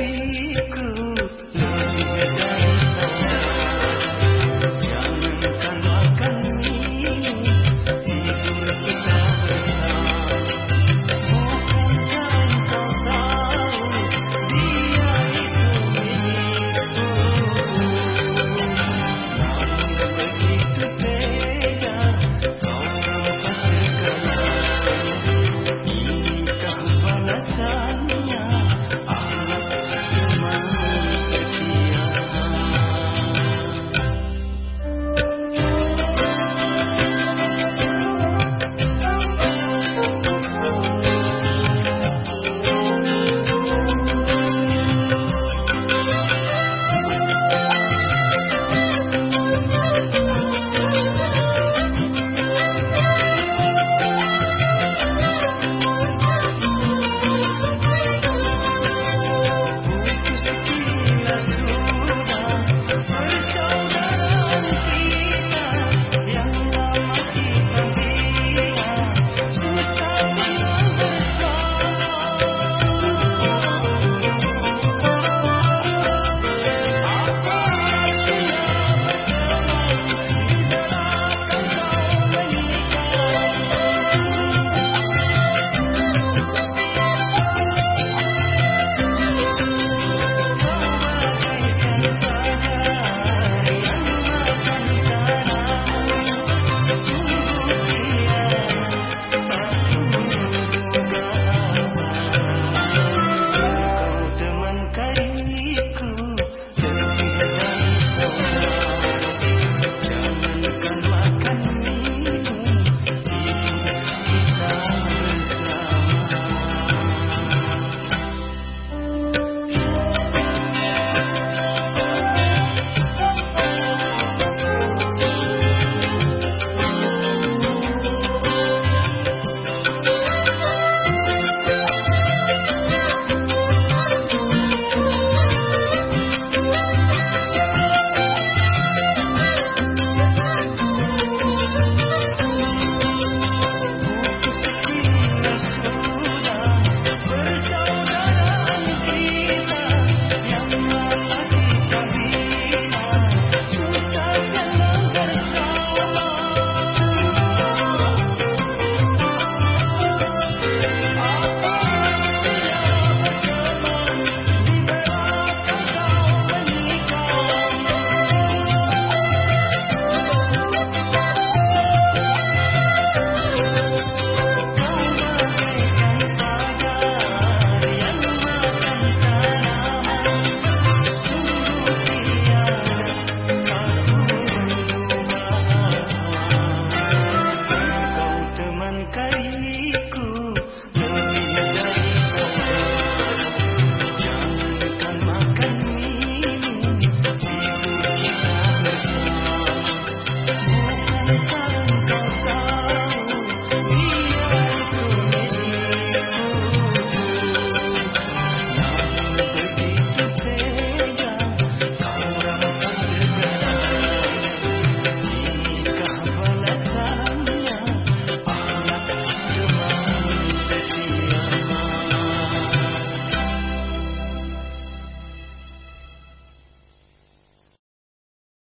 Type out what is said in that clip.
ಬೇಕು